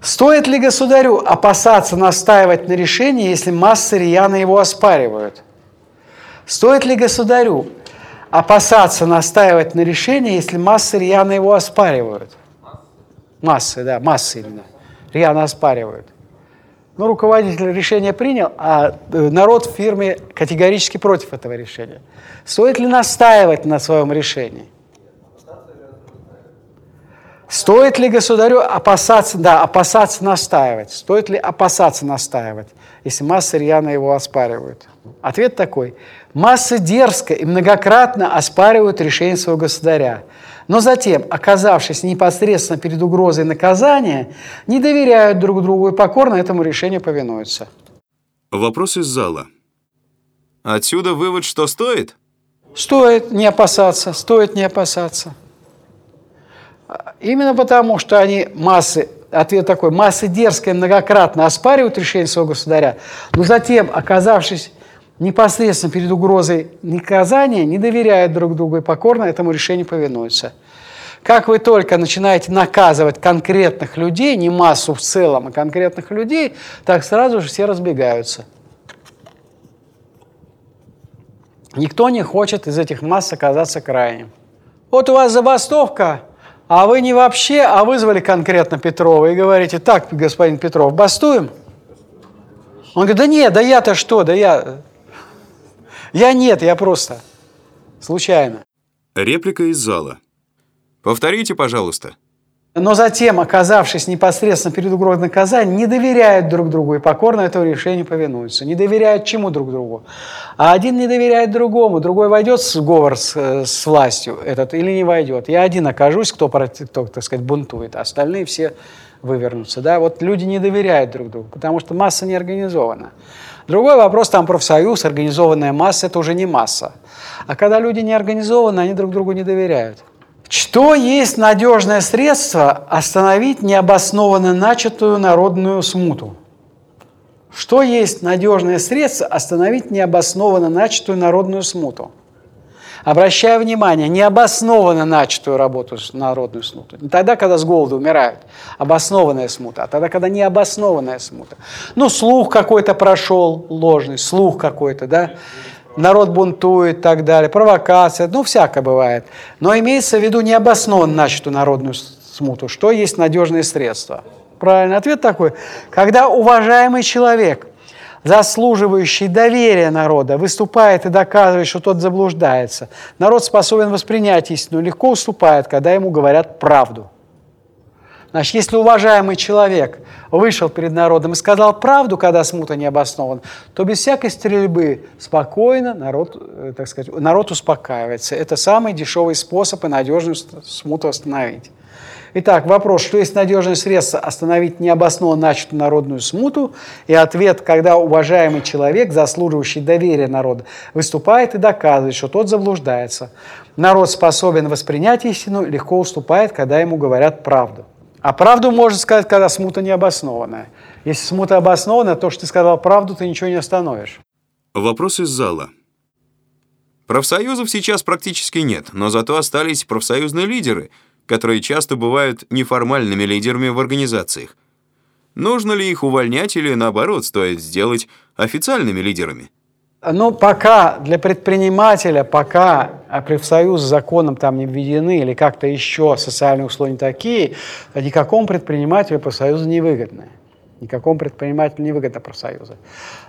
Стоит ли государю опасаться настаивать на решении, если массы рьяно его оспаривают? Стоит ли государю опасаться настаивать на решении, если массы рьяно его оспаривают? Массы, да, массы именно. Рьяно оспаривают. Ну, руководитель решение принял, а э, народ в фирме категорически против этого решения. Стоит ли настаивать на своем решении? Стоит ли государю опасаться, да, опасаться настаивать? Стоит ли опасаться настаивать, если массы рьяно его оспаривают? Ответ такой. Массы дерзко и многократно оспаривают решение своего государя. Но затем, оказавшись непосредственно перед угрозой наказания, не доверяют друг другу и покорно этому решению повинуются. Вопрос из зала. Отсюда вывод, что стоит? Стоит не опасаться, стоит не опасаться. Именно потому, что они массы, ответ такой, массы дерзко и многократно оспаривают решение своего государя, но затем, оказавшись непосредственно перед угрозой наказания, не доверяют друг другу и покорно этому решению повинуются. Как вы только начинаете наказывать конкретных людей, не массу в целом, а конкретных людей, так сразу же все разбегаются. Никто не хочет из этих масс оказаться крайним. Вот у вас забастовка, а вы не вообще, а вызвали конкретно Петрова и говорите, так, господин Петров, бастуем? Он говорит, да нет, да я-то что, да я... Я нет, я просто случайно. Реплика из зала. Повторите, пожалуйста. Но затем, оказавшись непосредственно перед угрозой наказания, не доверяют друг другу и покорно этому решению повинуются. Не доверяют чему друг другу. А один не доверяет другому, другой войдет в сговор с, с властью этот или не войдет. Я один окажусь, кто, кто, так сказать, бунтует, а остальные все вывернутся. Да? Вот люди не доверяют друг другу, потому что масса не организована. Другой вопрос, там профсоюз, организованная масса, это уже не масса. А когда люди не организованы, они друг другу не доверяют. Что есть надежное средство остановить необоснованно начатую народную смуту? Что есть надежное средство остановить необоснованно начатую народную смуту? Обращая внимание, необоснованно начатую работу народную смуту. Не тогда, когда с голода умирают, обоснованная смута, а тогда, когда необоснованная смута. Ну, слух какой-то прошел ложный, слух какой-то, да? Народ бунтует и так далее, провокация, ну, всякое бывает. Но имеется в виду необоснованно начатую народную смуту. Что есть надежные средства? Правильный ответ такой. Когда уважаемый человек, заслуживающий доверия народа, выступает и доказывает, что тот заблуждается, народ способен воспринять истину, легко уступает, когда ему говорят правду. Значит, если уважаемый человек вышел перед народом и сказал правду, когда смута не обоснована, то без всякой стрельбы спокойно народ, э, так сказать, народ успокаивается. Это самый дешевый способ и надежную смуту остановить. Итак, вопрос, что есть надежное средство остановить необоснованно начатую народную смуту? И ответ, когда уважаемый человек, заслуживающий доверия народа, выступает и доказывает, что тот заблуждается. Народ способен воспринять истину, легко уступает, когда ему говорят правду. А правду можно сказать, когда смута необоснованная. Если смута обоснована, то, что ты сказал правду, ты ничего не остановишь. Вопрос из зала. Профсоюзов сейчас практически нет, но зато остались профсоюзные лидеры, которые часто бывают неформальными лидерами в организациях. Нужно ли их увольнять или, наоборот, стоит сделать официальными лидерами? Ну, пока для предпринимателя, пока профсоюз законом там не введены или как-то еще социальные условия не такие, никакому предпринимателю профсоюзы не выгодны. Никакому предпринимателю не выгодно профсоюза.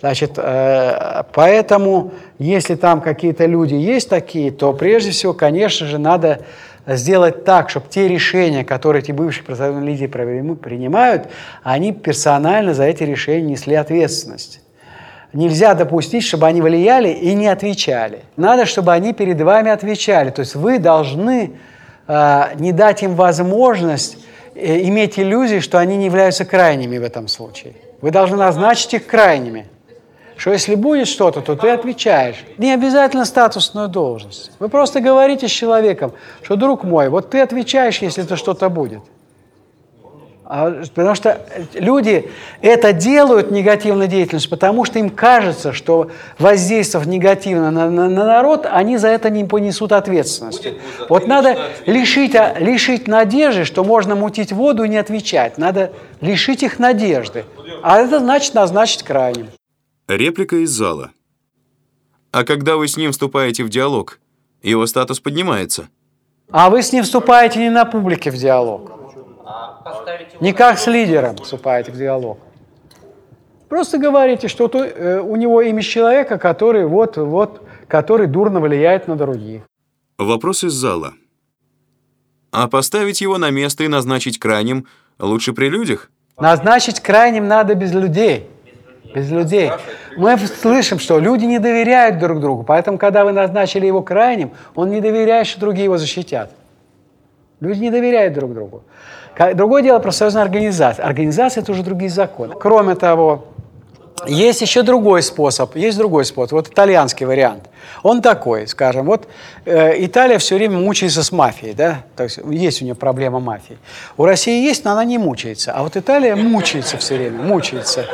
Значит, э, поэтому, если там какие-то люди есть такие, то прежде всего, конечно же, надо сделать так, чтобы те решения, которые эти бывшие профсоюзные лидеры принимают, они персонально за эти решения несли ответственность. Нельзя допустить, чтобы они влияли и не отвечали. Надо, чтобы они перед вами отвечали. То есть вы должны э, не дать им возможность э, иметь иллюзии, что они не являются крайними в этом случае. Вы должны назначить их крайними. Что если будет что-то, то ты отвечаешь. Не обязательно статусную должность. Вы просто говорите с человеком, что, друг мой, вот ты отвечаешь, если это что-то будет. А, потому что люди это делают, негативную деятельность, потому что им кажется, что воздействовав негативно на, на, на народ, они за это не понесут ответственности. вот надо лишить, а, лишить надежды, что можно мутить воду и не отвечать. Надо лишить их надежды. А это значит назначить крайним. Реплика из зала. А когда вы с ним вступаете в диалог, его статус поднимается? А вы с ним вступаете не на публике в диалог. Не как с лидером вступаете в диалог. Просто говорите, что то, э, у него имидж человека, который вот, вот, который дурно влияет на других. Вопрос из зала. А поставить его на место и назначить крайним лучше при людях? Назначить крайним надо без людей. Без людей. Мы слышим, что люди не доверяют друг другу, поэтому, когда вы назначили его крайним, он не доверяет, что другие его защитят. Люди не доверяют друг другу. Другое дело профсоюзная организация. Организация – это уже другие законы. Кроме того, есть еще другой способ, есть другой способ, вот итальянский вариант. Он такой, скажем, вот э, Италия все время мучается с мафией, да, то есть есть у нее проблема мафии. У России есть, но она не мучается, а вот Италия мучается все время, мучается.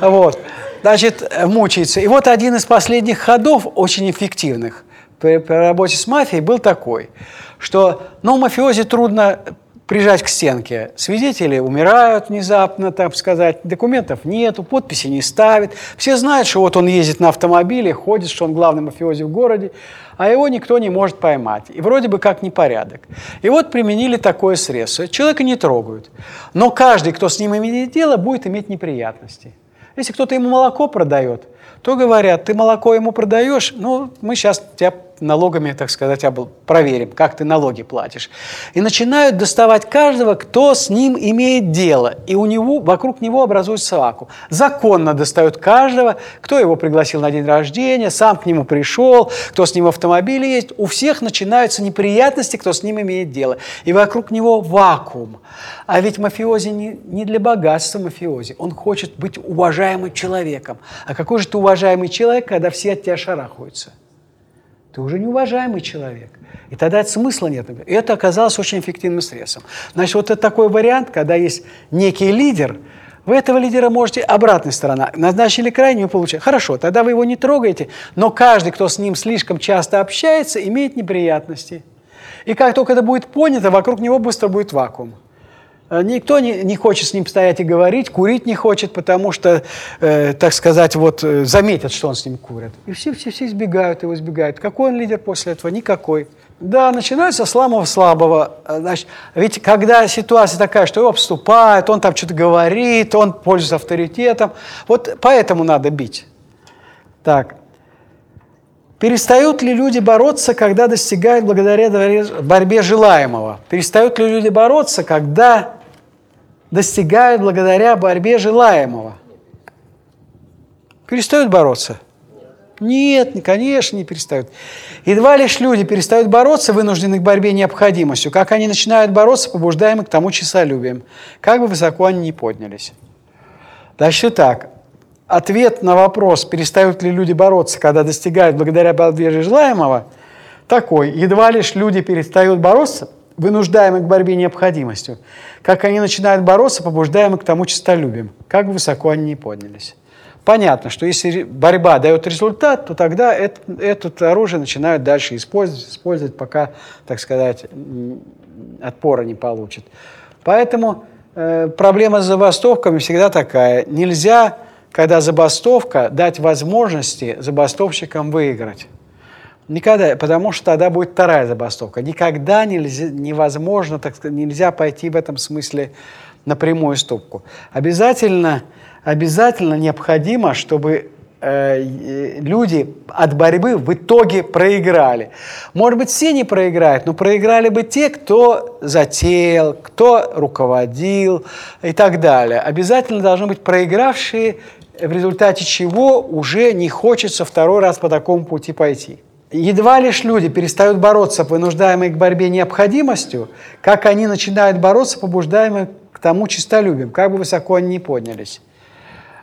Вот, значит, мучается. И вот один из последних ходов, очень эффективных при, при работе с мафией, был такой, что, ну, мафиози трудно прижать к стенке. Свидетели умирают внезапно, так сказать, документов нету, подписи не ставит. Все знают, что вот он ездит на автомобиле, ходит, что он главный мафиози в городе, а его никто не может поймать. И вроде бы как непорядок. И вот применили такое средство. Человека не трогают. Но каждый, кто с ним имеет дело, будет иметь неприятности. Если кто-то ему молоко продает, то говорят, ты молоко ему продаешь, ну, мы сейчас тебя налогами, так сказать, проверим, как ты налоги платишь. И начинают доставать каждого, кто с ним имеет дело. И у него, вокруг него образуется вакуум. Законно достают каждого, кто его пригласил на день рождения, сам к нему пришел, кто с ним в автомобиле есть. У всех начинаются неприятности, кто с ним имеет дело. И вокруг него вакуум. А ведь мафиози не, не для богатства мафиози. Он хочет быть уважаемым человеком. А какой же ты уважаемый человек, когда все от тебя шарахаются? Ты уже неуважаемый человек. И тогда это смысла нет. И это оказалось очень эффективным средством. Значит, вот это такой вариант, когда есть некий лидер, вы этого лидера можете, обратная сторона, назначили крайнюю, получаете. Хорошо, тогда вы его не трогаете, но каждый, кто с ним слишком часто общается, имеет неприятности. И как только это будет понято, вокруг него быстро будет вакуум. Э, никто не, не хочет с ним стоять и говорить, курить не хочет, потому что, э, так сказать, вот э, заметят, что он с ним курит. И все, все, все избегают его, избегают. Какой он лидер после этого? Никакой. Да, начинается с самого слабого. Э, значит, ведь когда ситуация такая, что его обступают, он там что-то говорит, он пользуется авторитетом, вот поэтому надо бить. Так. Перестают ли люди бороться, когда достигают благодаря борьбе желаемого? Перестают ли люди бороться, когда достигают благодаря борьбе желаемого? Перестают бороться? Нет, конечно, не перестают. Едва лишь люди перестают бороться, вынуждены к борьбе необходимостью, как они начинают бороться, побуждаемы к тому честолюбием, как бы высоко они ни поднялись. Значит, так, ответ на вопрос, перестают ли люди бороться, когда достигают благодаря борьбе желаемого, такой. Едва лишь люди перестают бороться, вынуждаемы к борьбе необходимостью, как они начинают бороться, побуждаемы к тому честолюбием, как высоко они ни поднялись. Понятно, что если борьба дает результат, то тогда это, это оружие начинают дальше использовать, использовать, пока, так сказать, отпора не получит. Поэтому э, проблема с забастовками всегда такая. Нельзя когда забастовка, дать возможности забастовщикам выиграть. Никогда, потому что тогда будет вторая забастовка. Никогда нельзя, невозможно, так сказать, нельзя пойти в этом смысле на прямую стопку. Обязательно, обязательно необходимо, чтобы э, люди от борьбы в итоге проиграли. Может быть, все не проиграют, но проиграли бы те, кто затеял, кто руководил и так далее. Обязательно должны быть проигравшие в результате чего уже не хочется второй раз по такому пути пойти. Едва лишь люди перестают бороться, вынуждаемые к борьбе необходимостью, как они начинают бороться, побуждаемые к тому чистолюбием, как бы высоко они ни поднялись.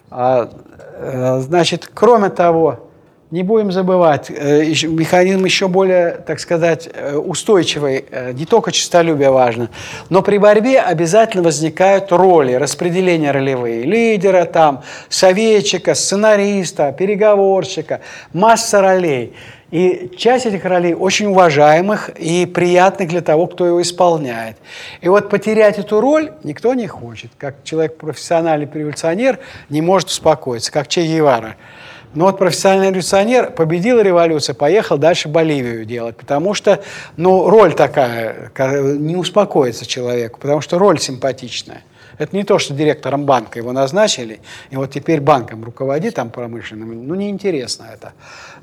А, э, значит, кроме того, не будем забывать, э, механизм еще более, так сказать, э, устойчивый, э, не только честолюбие важно, но при борьбе обязательно возникают роли, распределения ролевые, лидера, там, советчика, сценариста, переговорщика, масса ролей. И часть этих ролей очень уважаемых и приятных для того, кто его исполняет. И вот потерять эту роль никто не хочет. Как человек профессиональный революционер не может успокоиться, как Че Гевара – но вот профессиональный революционер победил революцию, поехал дальше Боливию делать, потому что, ну, роль такая, не успокоится человеку, потому что роль симпатичная. Это не то, что директором банка его назначили, и вот теперь банком руководит там промышленным. Ну, неинтересно это.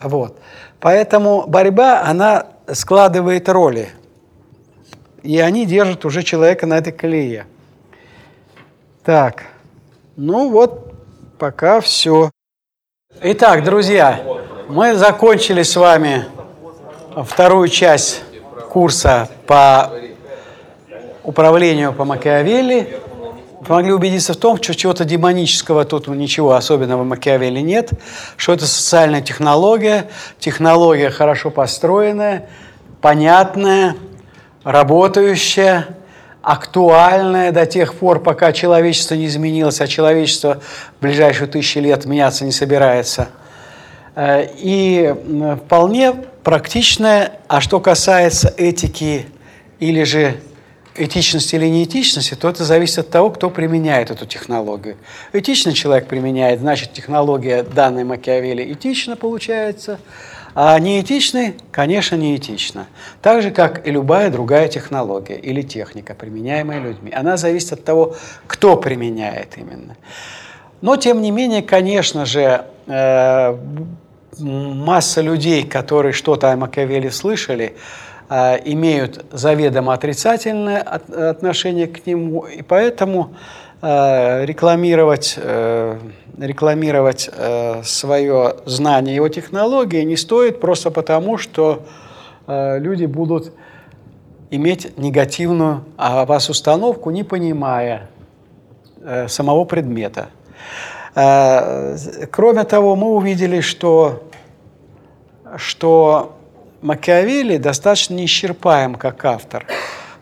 Вот. Поэтому борьба, она складывает роли. И они держат уже человека на этой колее. Так, ну вот, пока все. Итак, друзья, мы закончили с вами вторую часть курса по управлению по Макиавелли. Помогли убедиться в том, что чего-то демонического тут ничего особенного в Макиавелли нет, что это социальная технология, технология хорошо построенная, понятная, работающая, актуальная до тех пор, пока человечество не изменилось, а человечество в ближайшие тысячи лет меняться не собирается. Э, и вполне практичная, а что касается этики или же этичности или неэтичности, то это зависит от того, кто применяет эту технологию. Этичный человек применяет, значит, технология данной Макиавелли этично получается – а неэтичный, конечно, неэтично. Так же, как и любая другая технология или техника, применяемая людьми. Она зависит от того, кто применяет именно. Но, тем не менее, конечно же, э, масса людей, которые что-то о Макиавелли слышали, э, имеют заведомо отрицательное отношение к нему, и поэтому э, рекламировать рекламировать э, свое знание его технологии не стоит просто потому, что э, люди будут иметь негативную о вас установку, не понимая э, самого предмета. Э, кроме того, мы увидели, что, что Макиавелли достаточно неисчерпаем как автор –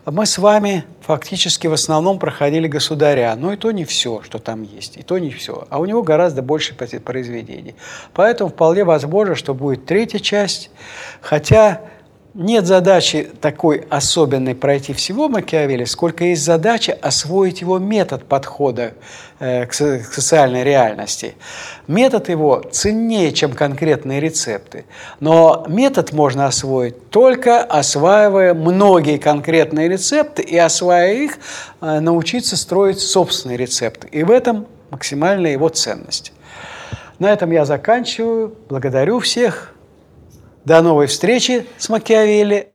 мы с вами фактически в основном проходили государя, но и то не все, что там есть, и то не все. А у него гораздо больше произведений. Поэтому вполне возможно, что будет третья часть, хотя нет задачи такой особенной пройти всего Макиавелли, сколько есть задача освоить его метод подхода э, к социальной реальности. Метод его ценнее, чем конкретные рецепты. Но метод можно освоить только осваивая многие конкретные рецепты и осваивая их, э, научиться строить собственные рецепты. И в этом максимальная его ценность. На этом я заканчиваю. Благодарю всех. До новой встречи с Макиавелли.